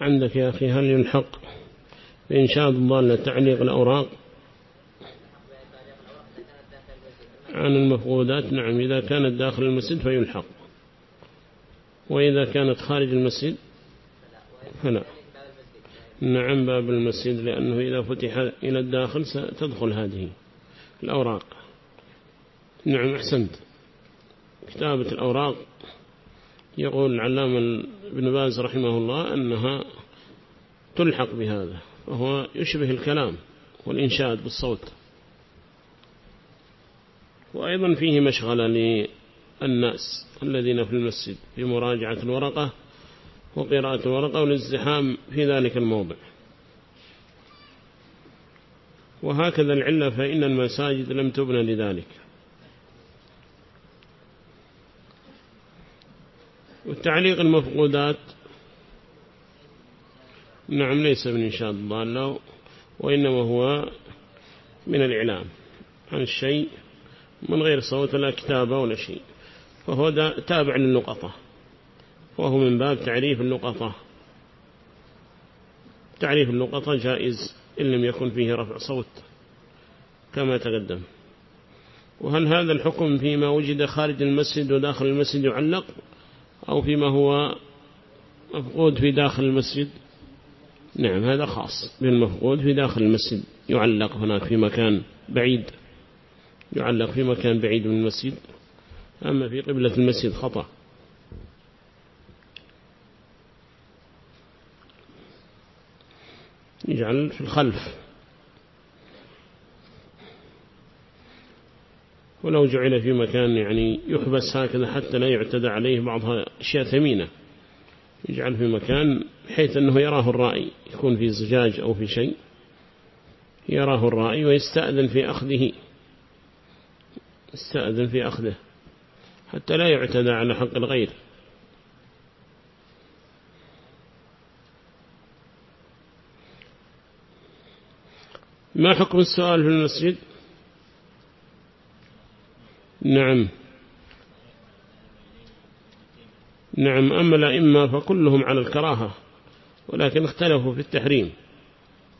عندك يا أخي هل يلحق بإنشاء الضالة تعليق الأوراق؟ عن المفقودات نعم. إذا كانت داخل المسجد فيلحق. وإذا كانت خارج المسجد فلا. نعم باب المسجد لأنه إذا فتح إلى الداخل ستدخل هذه الأوراق. نعم أحسنت. كتابة الأوراق يقول العلامة ابن باز رحمه الله أنها تلحق بهذا وهو يشبه الكلام والإنشاد بالصوت. وأيضا فيه مشغلة للناس الذين في المسجد بمراجعة الورقة وقراءة الورقة والازدحام في ذلك الموضع. وهكذا العلة فإن المساجد لم تبنى لذلك. والتعليق المفقودات. نعم ليس من إنشاء الضالة وإنما هو من الإعلام عن الشيء من غير صوت ولا كتابة ولا شيء. فهو تابع للنقطة. وهو من باب تعريف النقطة. تعريف النقطة جائز إن لم يكن فيه رفع صوت كما تقدم. وهل هذا الحكم فيما وجد خارج المسجد وداخل المسجد يعلق؟ أو فيما هو مفقود في داخل المسجد. نعم هذا خاص بالمفقود في داخل المسجد. يعلق هناك في مكان بعيد يعلق في مكان بعيد من المسجد. أما في قبلة المسجد خطأ. يجعل في الخلف. ولو جعل في مكان يعني يحبس هكذا حتى لا يعتدى عليه بعضها أشياء ثمينة. يجعل في مكان بحيث أنه يراه الرائي يكون في زجاج أو في شيء. يراه الرائي ويستأذن في أخذه. استأذن في أخذه. حتى لا يعتدى على حق الغير. ما حكم السؤال في المسجد؟ نعم. نعم أما الأئمة فكلهم على الكراهة ولكن اختلفوا في التحريم.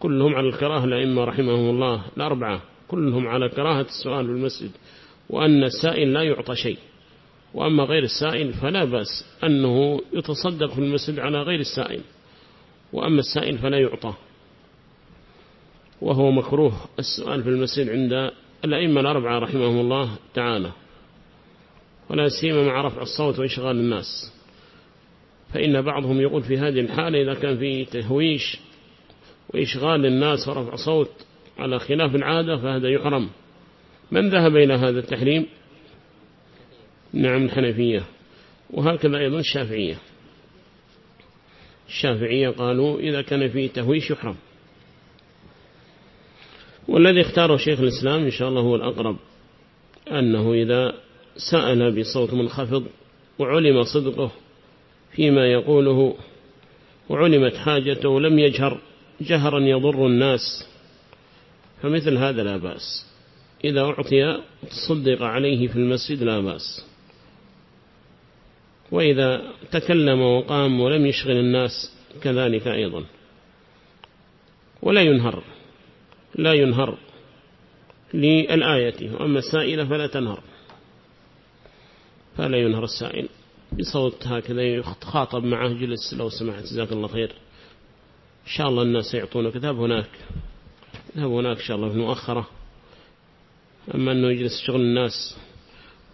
كلهم على الكراهة الأئمة رحمهم الله الأربعة كلهم على كراهة السؤال في المسجد. وأن السائل لا يعطى شيء وأما غير السائل فلا بأس أنه يتصدق في المسجد على غير السائل وأما السائل فلا يعطى. وهو مكروه السؤال في المسجد عند الأئمة الأربعة رحمهم الله تعالى. ولا سيما مع رفع الصوت وإشغال الناس. فإن بعضهم يقول في هذه الحالة إذا كان في تهويش وإشغال الناس ورفع صوت على خلاف العادة فهذا يحرم. من ذهب إلى هذا التحريم؟ نعم الحنفية. وهكذا أيضا الشافعية. الشافعية قالوا إذا كان فيه تهويش يحرم. والذي اختاره شيخ الإسلام إن شاء الله هو الأقرب أنه إذا سأل بصوت منخفض وعلم صدقه فيما يقوله وعلمت حاجته لم يجهر جهرا يضر الناس فمثل هذا لا بأس إذا أعطي تصدق عليه في المسجد لا بأس وإذا تكلم وقام ولم يشغل الناس كذلك أيضا ولا ينهر لا ينهر للآية وأما السائلة فلا تنهر فلا ينهر السائل بصوت هكذا يخاطب معه جلس لو سمحت جزاك الله خير. إن شاء الله الناس يعطونك ذهب هناك. ذهب هناك إن شاء الله في مؤخرة. أما أنه يجلس شغل الناس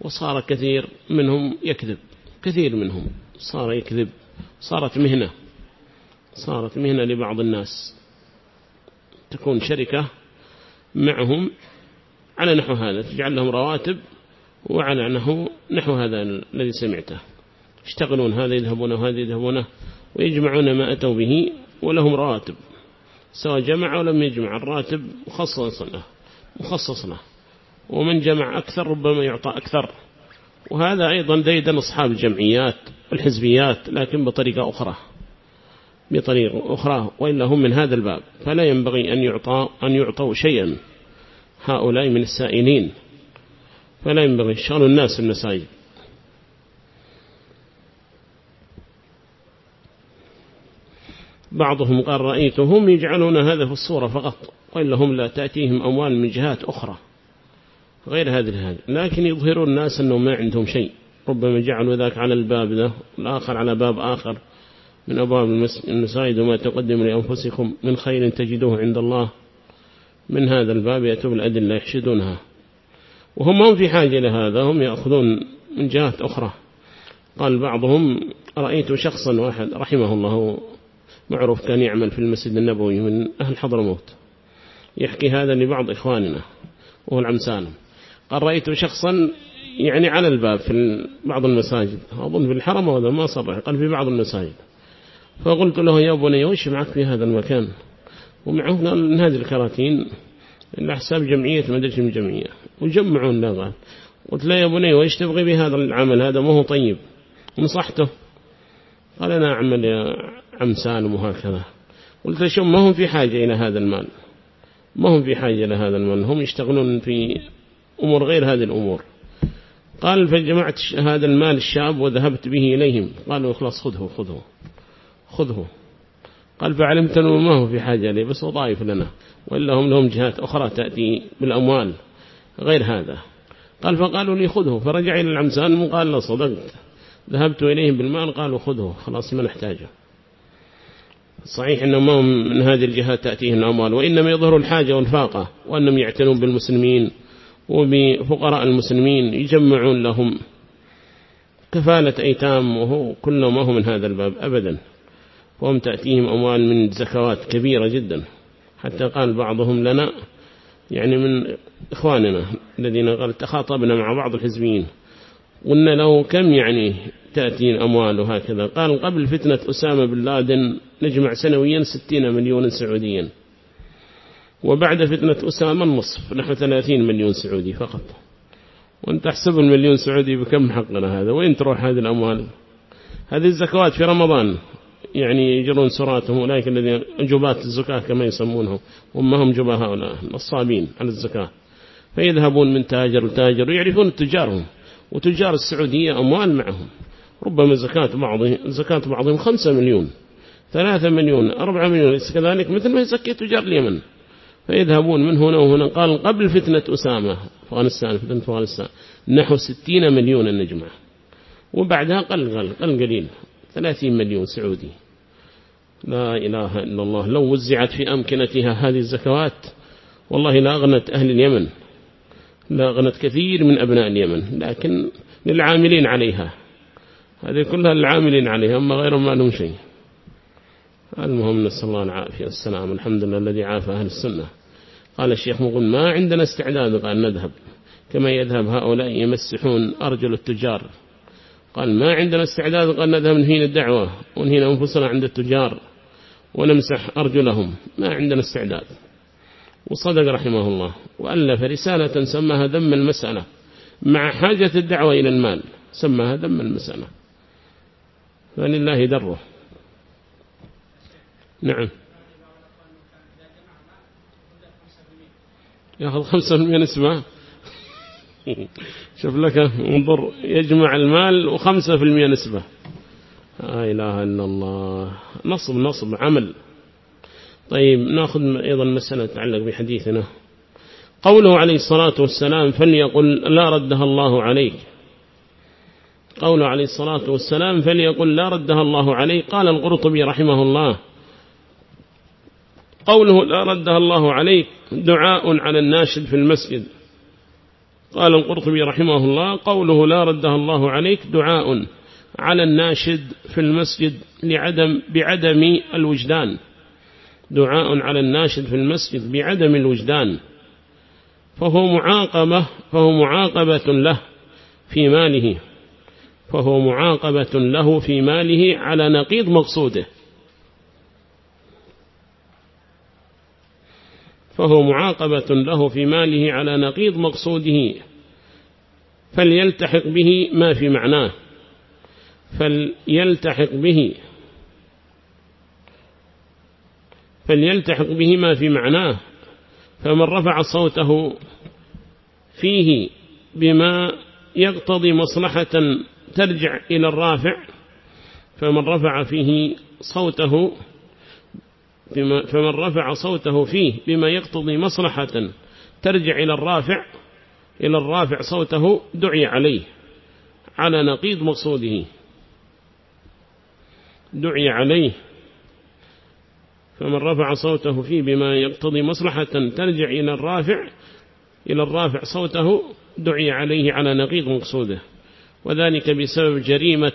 وصار كثير منهم يكذب. كثير منهم صار يكذب. صارت مهنة. صارت مهنة لبعض الناس. تكون شركة معهم على نحو هذا. تجعل لهم رواتب. وعلى أنه نحو هذا الذي سمعته. يشتغلون هذا يذهبون وهذا يذهبونه ويجمعون ما أتوا به ولهم رواتب سواء جمع أو لم يجمع الراتب مخصص له مخصص له ومن جمع أكثر ربما يعطى أكثر. وهذا أيضا ديدا أصحاب الجمعيات والحزبيات لكن بطريقة أخرى. بطريقة أخرى وإلا هم من هذا الباب. فلا ينبغي أن يعطى أن يعطوا شيئا. هؤلاء من السائلين. فلا ينبغي. شغل الناس المساجد. بعضهم قال رأيتهم يجعلون هذا في الصورة فقط وإلا هم لا تأتيهم أموال من جهات أخرى غير هذه الهذه. لكن يظهرون الناس أنهم ما عندهم شيء. ربما جعلوا ذاك على الباب ذا والآخر على باب آخر. من أبواب المساجد وما تقدم لأنفسكم. من خير تجدوه عند الله. من هذا الباب يأتوا بالأدلة يحشدونها. وهم هم في حاجة لهذا هم يأخذون من جهات أخرى. قال بعضهم رأيت شخصا واحد رحمه الله معروف كان يعمل في المسجد النبوي من أهل حضرموت يحكي هذا لبعض إخواننا وهو العم سالم قال رأيت شخصا يعني على الباب في بعض المساجد أظن في الحرم وهذا ما صرح قال في بعض المساجد. فقلت له يا بني وش معك في هذا المكان؟ ومعه هذه الكراتين. إلا حساب جمعية ما أدري من جمعية. وجمعون لا قال قلت له يا بني وإيش تبغي بهذا العمل؟ هذا ما هو طيب. نصحته. قال أنا أعمل يا عم سالم وهكذا. قلت شو ما هم في حاجة إلى هذا المال؟ ما هم في حاجة إلى هذا المال؟ هم يشتغلون في أمور غير هذه الأمور. قال فجمعت هذا المال الشاب وذهبت به إليهم. قالوا خلاص خذه خذه خذه. قال فعلمت أنه ما هو في حاجة لي بس وظائف لنا وإلا هم لهم جهات أخرى تأتي بالأموال غير هذا. قال فقالوا لي خذه فرجع إلى العمسان وقال له صدقت. ذهبت إليهم بالمال قالوا خذه خلاص ما نحتاجه. صحيح أنهم ما من هذه الجهات تأتيهم الأموال وإنما يظهر الحاجة والفاقة وأنهم يعتنون بالمسلمين وبفقراء المسلمين يجمعون لهم كفالة أيتام وهو كل ما هو من هذا الباب أبدا. وهم تأتيهم أموال من زكوات كبيرة جدا. حتى قال بعضهم لنا يعني من إخواننا الذين قال تخاطبنا مع بعض الحزبيين قلنا له كم يعني تأتي الأموال وهكذا. قال قبل فتنة أسامة بن لادن نجمع سنويا ستين مليون سعوديا. وبعد فتنة أسامة النصف نحو ثلاثين مليون سعودي فقط. وانت تحسب المليون سعودي بكم حقنا هذا؟ وين تروح هذه الأموال؟ هذه الزكوات في رمضان. يعني يجرون سراتهم أولئك الذين جبات الزكاة كما يسمونهم. وما هم جبا هؤلاء نصابين على الزكاة. فيذهبون من تاجر لتاجر ويعرفون التجارهم وتجار السعودية أموال معهم. ربما زكاة بعضهم زكاة بعضهم خمسة مليون ثلاثة مليون أربعة مليون. كذلك؟ مثل ما يزكي تجار اليمن. فيذهبون من هنا وهنا. قال قبل فتنة أسامة أفغانستان فتنة أفغانستان. نحو ستين مليون النجمة. وبعدها قل قل قل قليل ثلاثين مليون سعودي. لا إله إلا الله. لو وزعت في أمكنتها هذه الزكوات والله لا أغنت أهل اليمن. لا أغنت كثير من أبناء اليمن لكن للعاملين عليها. هذه كلها العاملين عليها أما غير ما لهم شيء. المهم نسأل الله العافية والسلام الحمد لله الذي عافى أهل السنة. قال الشيخ مقول ما عندنا استعداد؟ قال نذهب. كما يذهب هؤلاء يمسحون أرجل التجار. قال ما عندنا استعداد قال نذهب نهين الدعوة ونهين أنفسنا عند التجار ونمسح أرجلهم. ما عندنا استعداد. وصدق رحمه الله. وألف رسالة سماها ذم المسألة. مع حاجة الدعوة إلى المال سماها ذم المسألة. فلله دره. نعم. يأخذ خمسة من نسبة شوف لك انظر يجمع المال وخمسة في المئة نسبة. لا إله إلا الله. نصب نصب عمل. طيب نأخذ أيضا مسألة تتعلق بحديثنا. قوله عليه الصلاة والسلام فليقل لا ردها الله عليك. قوله عليه الصلاة والسلام فليقل لا ردها الله عليك. قال القرطبي رحمه الله قوله لا ردها الله عليك دعاء على الناشد في المسجد. قال القرطبي رحمه الله قوله لا ردها الله عليك دعاء على الناشد في المسجد لعدم بعدم الوجدان. دعاء على الناشد في المسجد بعدم الوجدان. فهو معاقبة فهو معاقبة له في ماله. فهو معاقبة له في ماله على نقيض مقصوده. فهو معاقبة له في ماله على نقيض مقصوده فليلتحق به ما في معناه فليلتحق به فليلتحق به ما في معناه فمن رفع صوته فيه بما يقتضي مصلحة ترجع إلى الرافع فمن رفع فيه صوته فمن رفع صوته فيه بما يقتضي مصلحة ترجع إلى الرافع إلى الرافع صوته دعي عليه على نقيض مقصوده. دعي عليه. فمن رفع صوته فيه بما يقتضي مصلحة ترجع إلى الرافع إلى الرافع صوته دعي عليه على نقيض مقصوده. وذلك بسبب جريمة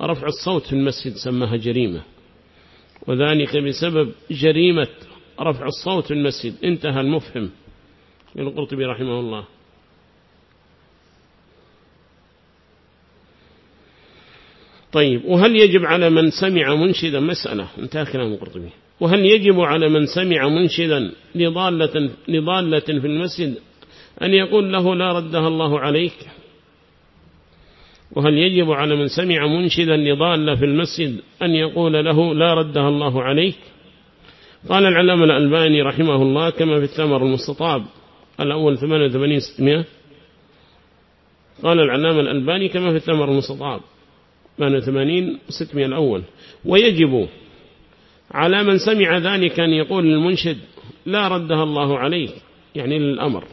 رفع الصوت في المسجد سماها جريمة. وذلك بسبب جريمة رفع الصوت في المسجد. انتهى المفهم من القرطبي رحمه الله. طيب وهل يجب على من سمع منشدا؟ مسألة انتهى كلام القرطبي. وهل يجب على من سمع منشدا لضالة, لضالة في المسجد أن يقول له لا ردها الله عليك؟ وهل يجب على من سمع منشدا لضالة في المسجد أن يقول له لا ردها الله عليك؟ قال العلامة الألباني رحمه الله كما في الثمر المستطاب الأول 88 600 قال العلامة الألباني كما في الثمر المستطاب 88 600 الأول. ويجب على من سمع ذلك أن يقول للمنشد لا ردها الله عليك يعني للأمر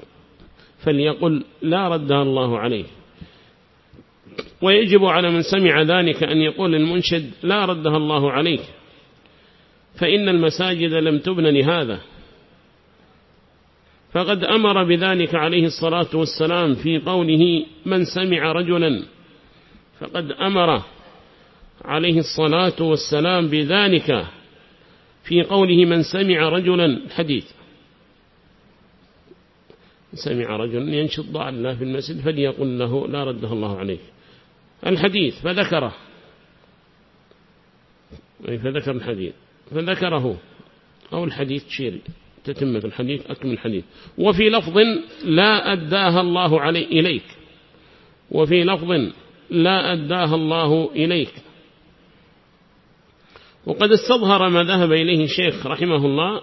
فليقل لا ردها الله عليه ويجب على من سمع ذلك أن يقول للمنشد لا ردها الله عليك فإن المساجد لم تبن لهذا. فقد أمر بذلك عليه الصلاة والسلام في قوله من سمع رجلا فقد أمر عليه الصلاة والسلام بذلك في قوله من سمع رجلا. حديث. سمع رجل ينشد ضعلا في المسجد فليقل له لا ردها الله عليه الحديث فذكره. فذكر الحديث. فذكره. أو الحديث شيري تتمة الحديث أكمل الحديث. وفي لفظ لا أداها الله علي إليك. وفي لفظ لا أداها الله إليك. وقد استظهر ما ذهب إليه الشيخ رحمه الله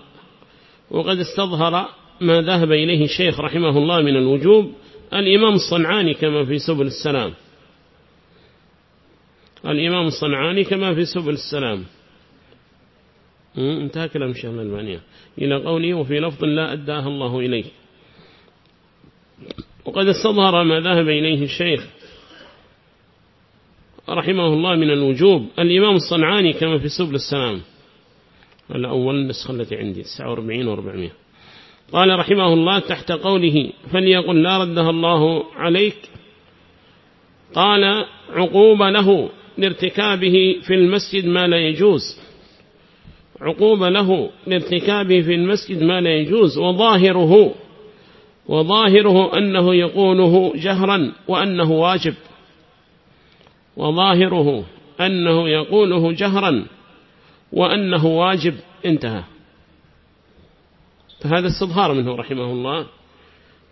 وقد استظهر ما ذهب إليه الشيخ رحمه الله من الوجوب. الإمام الصنعاني كما في سبل السلام. الإمام الصنعاني كما في سبل السلام. انتهى كلام الشيخ الألبانية. إلى قوله وفي لفظ لا أداها الله إليه. وقد استظهر ما ذهب إليه الشيخ رحمه الله من الوجوب. الإمام الصنعاني كما في سبل السلام. الأول النسخة التي عندي 49 و400 قال رحمه الله تحت قوله فليقل لا ردها الله عليك. قال عقوب له. لارتكابه في المسجد ما لا يجوز. عقوب له لارتكابه في المسجد ما لا يجوز. وظاهره وظاهره أنه يقوله جهرا وأنه واجب. وظاهره أنه يقوله جهرا وأنه واجب. انتهى. فهذا استظهار منه رحمه الله.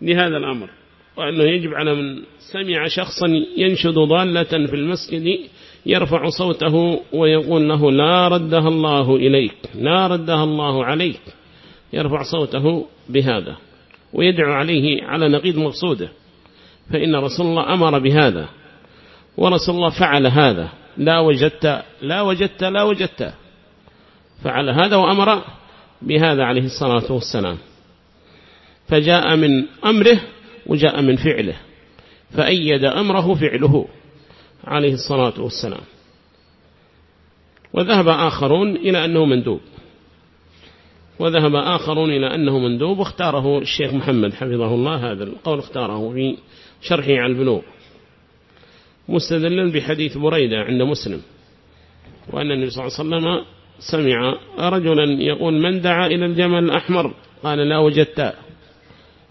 لهذا الأمر. وأنه يجب على من سمع شخصا ينشد ضالة في المسجد يرفع صوته ويقول له لا ردها الله إليك لا ردها الله عليك يرفع صوته بهذا ويدعو عليه على نقيض مقصوده فإن رسول الله أمر بهذا ورسول الله فعل هذا لا وجدت لا وجدت لا وجدت فعل هذا وأمر بهذا عليه الصلاة والسلام. فجاء من أمره وجاء من فعله. فأيد أمره فعله. عليه الصلاة والسلام. وذهب آخرون إلى أنه مندوب. وذهب آخرون إلى أنه مندوب واختاره الشيخ محمد حفظه الله. هذا القول اختاره في شرحه على البلوغ. مستدلا بحديث بريدة عند مسلم. وأن النبي صلى الله عليه وسلم سمع رجلا يقول من دعا إلى الجمل الأحمر؟ قال لا وجدت.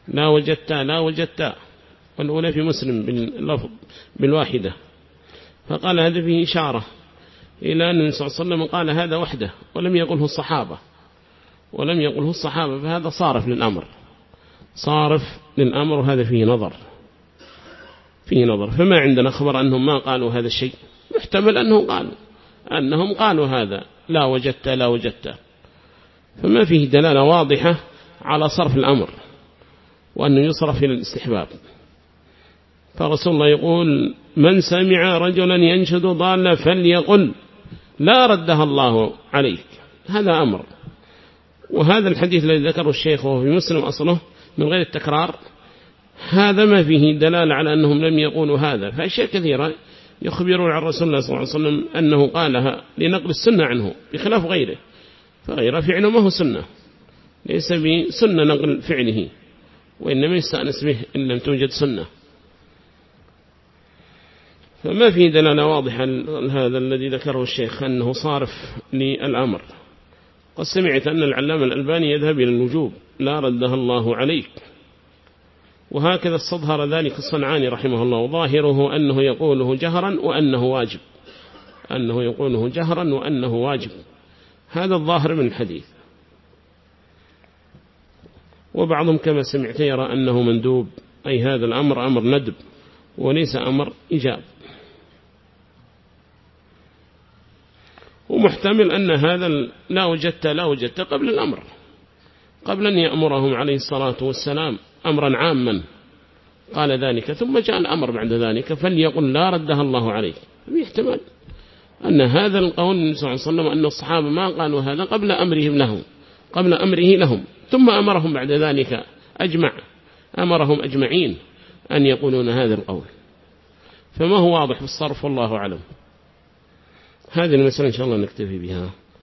لا وجدت لا وجدت والأولى في مسلم باللفظ بالواحدة فقال هذا فيه إشارة إلى أن النبي صلى الله عليه وسلم قال هذا وحده ولم يقله الصحابة. ولم يقله الصحابة فهذا صارف للأمر. صارف للأمر وهذا فيه نظر. فيه نظر. فما عندنا خبر أنهم ما قالوا هذا الشيء. يحتمل أنهم قالوا. أنهم قالوا هذا. لا وجدت لا وجدت. فما فيه دلالة واضحة على صرف الأمر. وأنه يصرف إلى الاستحباب. فرسول الله يقول من سمع رجلا ينشد ضالة فليقل لا ردها الله عليك. هذا أمر. وهذا الحديث الذي ذكره الشيخ وهو في مسلم أصله من غير التكرار هذا ما فيه دلالة على أنهم لم يقولوا هذا. فأشياء كثيرة يخبرون عن رسول الله صلى الله عليه وسلم أنه قالها لنقل السنة عنه بخلاف غيره. فغيره فعله ما هو سنة ليس بسنة نقل فعله. وإنما يستأنس به إن لم توجد سنة. فما في دلالة واضحة هذا الذي ذكره الشيخ أنه صارف للأمر. قد سمعت أن العلام الألباني يذهب إلى الوجوب لا ردها الله عليك. وهكذا استظهر ذلك الصنعاني رحمه الله وظاهره أنه يقوله جهرا وأنه واجب. أنه يقوله جهرا وأنه واجب. هذا الظاهر من الحديث. وبعضهم كما سمعت يرى أنه مندوب. أي هذا الأمر أمر ندب وليس أمر إجاب ومحتمل أن هذا لا وجدت لا وجدت قبل الأمر. قبل أن يأمرهم عليه الصلاة والسلام أمرا عاما. قال ذلك ثم جاء الأمر بعد ذلك فليقل لا ردها الله عليك يحتمل. أن هذا القول صلى الله عليه وسلم أن الصحابة ما قالوا هذا قبل أمرهم لهم. قبل أمره لهم. ثم أمرهم بعد ذلك أجمع أمرهم أجمعين أن يقولون هذا القول. فما هو واضح في الصرف والله أعلم. هذه المسألة إن شاء الله نكتفي بها.